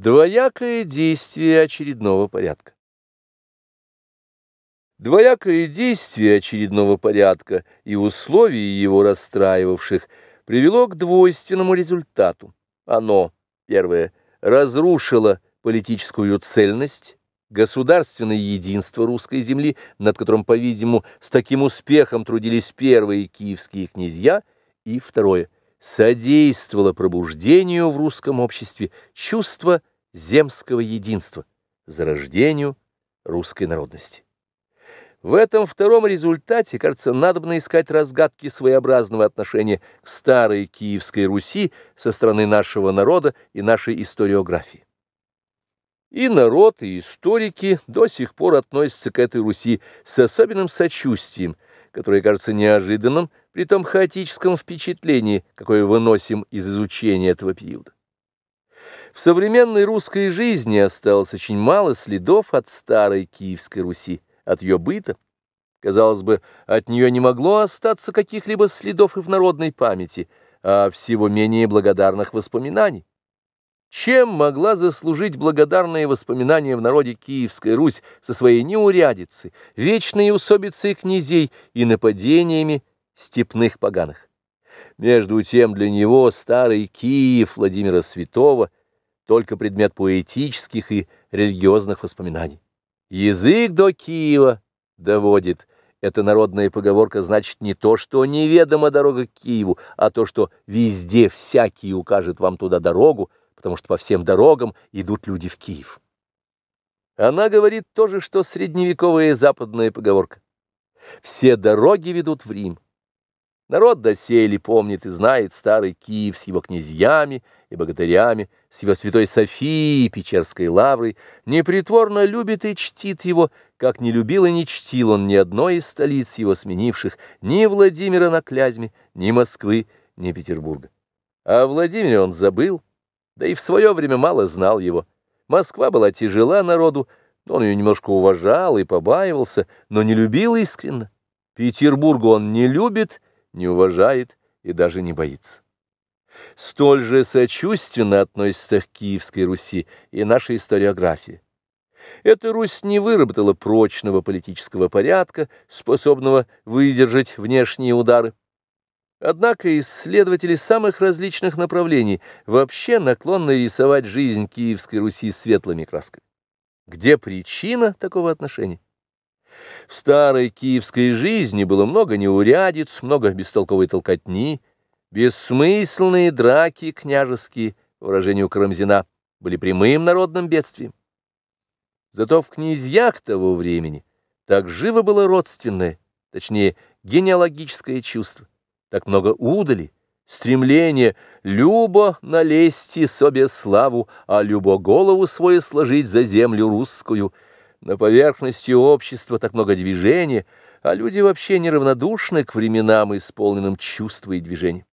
Двоякое действие очередного порядка. Двоякое действие очередного порядка и условий его расстраивавших привело к двойственному результату. Оно, первое, разрушило политическую цельность, государственное единство русской земли, над которым, по-видимому, с таким успехом трудились первые киевские князья, и второе – содействовало пробуждению в русском обществе чувства земского единства, зарождению русской народности. В этом втором результате, кажется, надобно искать разгадки своеобразного отношения к старой Киевской Руси со стороны нашего народа и нашей историографии. И народ, и историки до сих пор относятся к этой Руси с особенным сочувствием, которое кажется неожиданным при том хаотическом впечатлении, какое выносим из изучения этого периода. В современной русской жизни осталось очень мало следов от старой Киевской Руси, от ее быта. Казалось бы, от нее не могло остаться каких-либо следов и в народной памяти, а всего менее благодарных воспоминаний. Чем могла заслужить благодарные воспоминания в народе Киевская Русь со своей неурядицей, вечной усобицей князей и нападениями степных поганых? Между тем для него старый Киев Владимира Святого только предмет поэтических и религиозных воспоминаний. Язык до Киева доводит. Эта народная поговорка значит не то, что неведома дорога к Киеву, а то, что везде всякий укажет вам туда дорогу, потому что по всем дорогам идут люди в Киев. Она говорит то же, что средневековая западная поговорка. Все дороги ведут в Рим. Народ доселе помнит и знает старый Киев с его князьями и богатырями, с его святой Софией, Печерской лаврой, непритворно любит и чтит его, как не любил и не чтил он ни одной из столиц его сменивших, ни Владимира на Клязьме, ни Москвы, ни Петербурга. А Владимире он забыл, да и в свое время мало знал его. Москва была тяжела народу, но он ее немножко уважал и побаивался, но не любил искренно. Петербурга он не любит, не уважает и даже не боится. Столь же сочувственно относится к Киевской Руси и наша историография. Эта Русь не выработала прочного политического порядка, способного выдержать внешние удары. Однако исследователи самых различных направлений вообще наклонны рисовать жизнь Киевской Руси светлыми красками. Где причина такого отношения? В старой киевской жизни было много неурядиц, много бестолковой толкотни, бессмысленные драки княжеские, выражению Карамзина, были прямым народным бедствием. Зато в князьях того времени так живо было родственное, точнее, генеалогическое чувство так много удали, стремление любо налезти себе славу, а любо голову свою сложить за землю русскую. На поверхности общества так много движения, а люди вообще неравнодушны к временам, исполненным чувства и движения.